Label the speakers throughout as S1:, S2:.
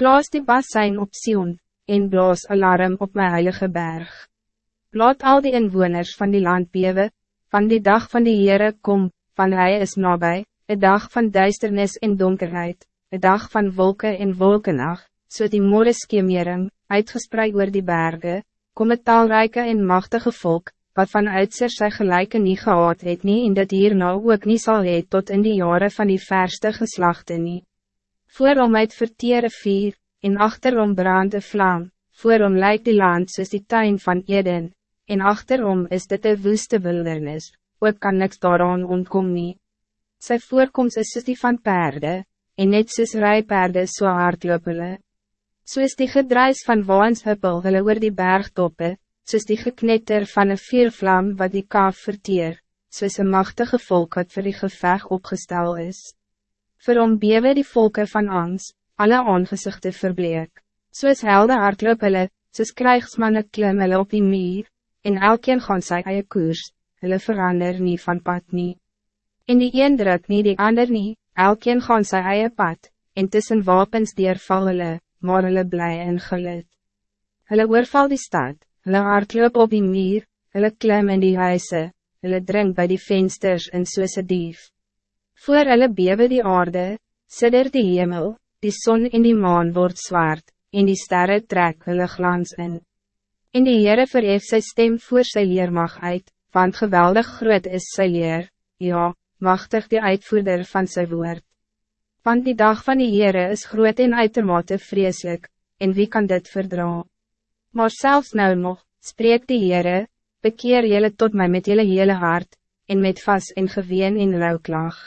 S1: Blaas die bassijn op Sion, en blaas alarm op mijn heilige berg. Laat al die inwoners van die land bewe, van die dag van die Heere kom, van hij is nabij, een dag van duisternis en donkerheid, een dag van wolken en wolkennacht, so die moreskemering, uitgespreid oor die bergen, kom het talrijke en machtige volk, wat van uitser sy gelijke nie gehad het nie en dit hier nou ook nie sal het tot in die jaren van die verste geslachte nie. Voorom uit verteere vier, en achterom brand de vlam, voorom lijkt die land soos die tuin van Eden, en achterom is dit een woeste wildernis, ook kan niks daaraan ontkom nie. Sy voorkomst is soos die van perde, en net soos rijperde so hardlopele. Soos die gedruis van waans huppel hulle oor die bergtoppe, soos die geknetter van een vuurvlam wat die kaaf verteer, soos een machtige volk wat vir die geveg opgestel is. Vir hom bewe die volken van angst, alle aangezichten verbleek, soos helde hardloop hulle, soos krijgsmannen klim hulle op die muur, en elkeen gaan sy eie koers, hulle verander nie van pad nie. En die een druk nie die ander nie, elkeen gaan sy eie pad, en tussen wapens deurval hulle, maar hulle bly in gelid. Hulle oorval die stad, Hulle hardloop op die muur, hulle klim in die huise, hulle drink bij die vensters in soos dief. Voor hulle bewe die aarde, sidder die hemel, die zon in die maan wordt zwart, en die sterren trek hulle glans in. En die Heere verhef sy stem voor sy leermag uit, want geweldig groot is sy leer, ja, machtig die uitvoerder van sy woord. Want die dag van die Heere is groot en uitermate vreselijk, en wie kan dit verdragen? Maar zelfs nou nog, spreek die Heere, bekeer jullie tot mij met jullie hele hart, en met vas en geween en rouwklag.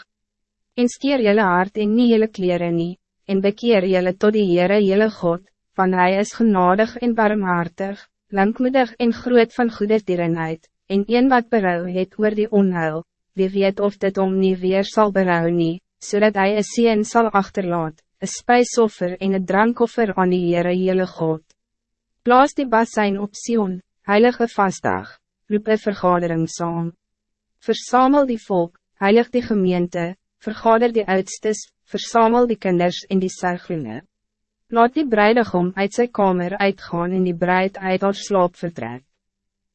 S1: En skeer jullie hart en nie jullie kleren nie, en bekeer jullie tot die Heere jullie God, van Hij is genadig en barmhartig, langmoedig en groot van goede dierenheid, en een wat berouw het oor die onheil, wie weet of dit om nie weer zal berouw nie, zodat hij een sien zal achterlaat, een spijsoffer en een drankoffer aan die Heere jullie God. Blaas die bassijn op Sion, heilige vastdag, roep een vergadering saam. Versamel die volk, heilig die gemeente, vergader die oudstes, versamel die kinders en die sergroene. Laat die bruidegom uit zijn kamer uitgaan en die bruid uit haar slaap vertrek.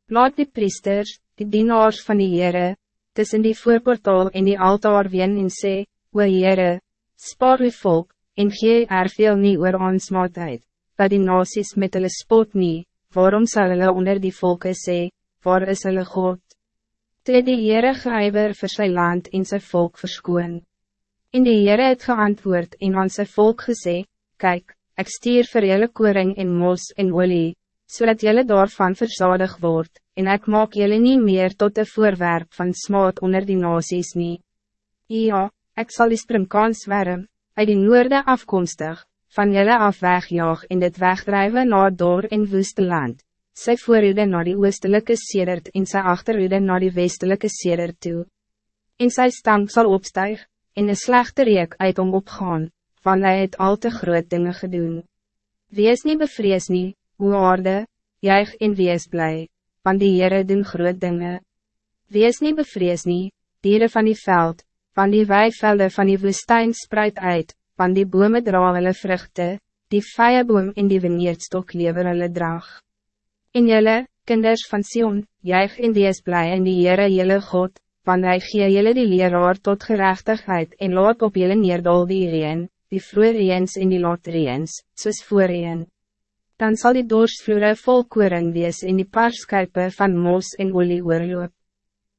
S1: Laat die priesters, die dienaars van die Heere, tussen die voorportaal en die altaar ween en sê, O Heere, spaar die volk, en gee er veel nie oor aansmaatheid dat die nasies met hulle spot nie, waarom sal hulle onder die volken sê, waar is hulle God? Toe die Heere gehuiver vir sy land en sy volk verskoon. En die Heere het geantwoord en aan sy volk gesê, Kijk, ik stier vir julle koring en mos en olie, zodat jullie daarvan verzadig wordt, en ik maak jullie niet meer tot de voorwerp van smaad onder die nasies nie. Ja, ik zal die springkans werm, uit die noorde afkomstig, van jullie af wegjaag en dit wegdrijven naar door in woeste land, sy voorhoede naar die oostelike sedert en sy achterhoede naar die westelike sedert toe. En sy stank zal opstijg, en een slechte reek uit om opgaan, van hy het al te groot dingen gedoen. Wees niet bevrees nie, hoe aarde, juig en wees blij, van die Heere doen groot dingen. Wees niet bevrees nie, dieren van die veld, van die weivelde van die woestijn spreid uit, van die bome dra hulle vruchte, die vijeboom en die veneerdstok lever hulle draag. En jylle, kinders van Sion, juig en wees blij in die Heere jylle God, want hy gee jylle die leraar tot gerechtigheid en laat op jylle neerdal die reen, die vroereens en die latereens, soos voorheen. Dan zal die doorsvloere vol koring wees en die paarskuipe van mos en olie oorloop.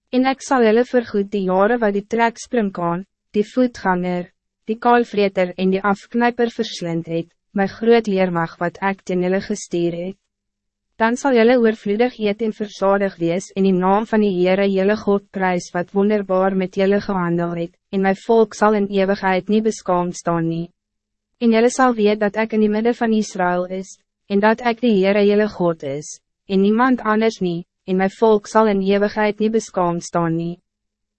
S1: En ek sal jylle vergoed die jaren wat die trek spring kan, die voetganger, die kaalvreter en die afknijper verslind het, my groot leermag wat ek ten julle gestuur het. Dan zal julle oorvloedig eet en verzadig wees in die naam van die Heere julle God prijs wat wonderbaar met julle gehandel het, en my volk zal in eeuwigheid niet beskaamd staan nie. En julle sal weet dat ik in die midden van Israël is, en dat ik de Heere julle God is, en niemand anders niet, en my volk zal in eeuwigheid niet beskaamd staan nie.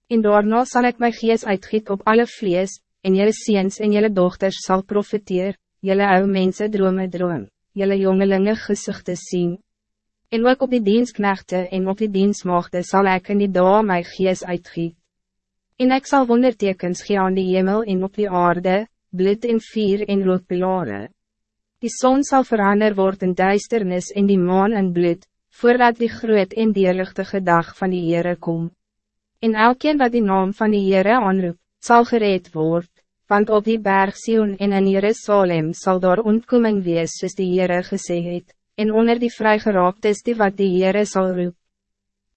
S1: En daarna zal ik mijn geest uitgiet op alle vlees, en jelle ziens en jelle dochters zal profiteer, jelle oude mensen dromen droom, jelle jongelinge gezichten zien. En ook op die dienstknechte en op die dienstmaagde zal ik in die dag my gees uitgiet. En ik zal wondertekens gee aan die hemel en op die aarde, bloed en vier en roodpilare. Die zon zal verander worden in duisternis in die maan en bloed, voordat die groot en dierlichtige dag van die Heere kom. En elkeen wat die naam van die Heere aanroep, zal gereed worden, want op die berg Sion en in Jerusalem zal daar ontkoming wees soos die Heere gesê het, en onder die vrygeraaptes die wat die Heere zal roep.